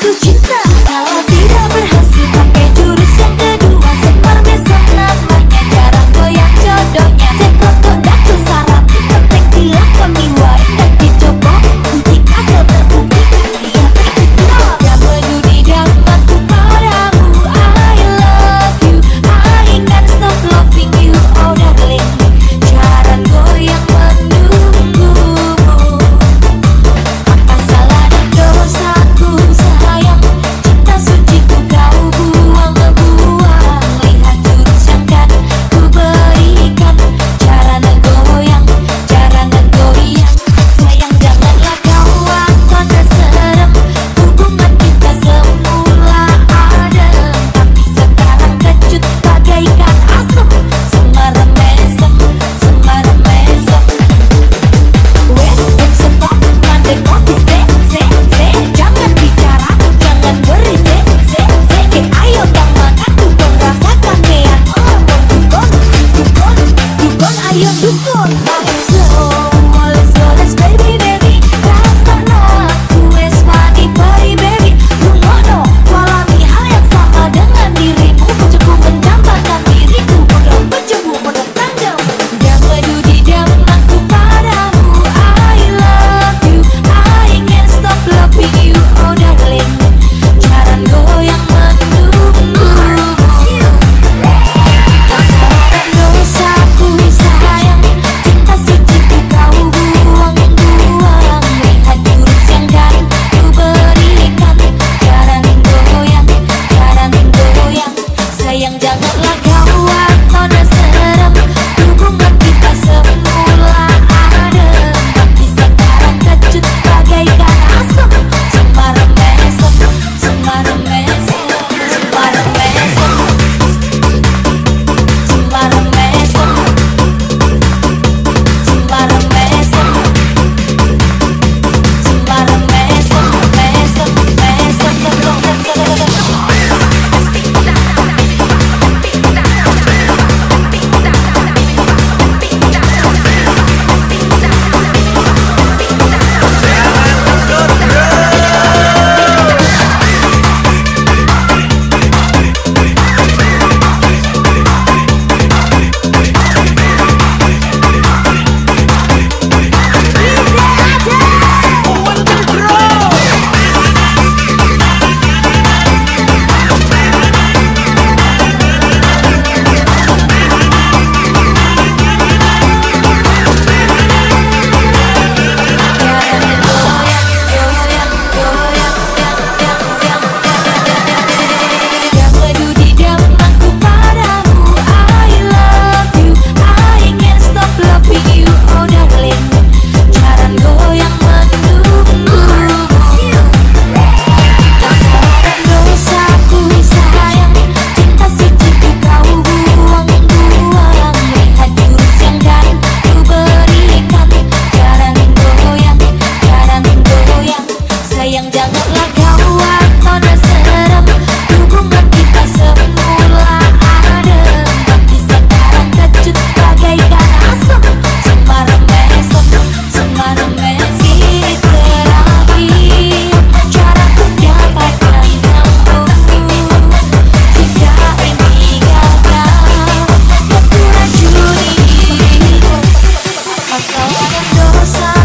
Cause side.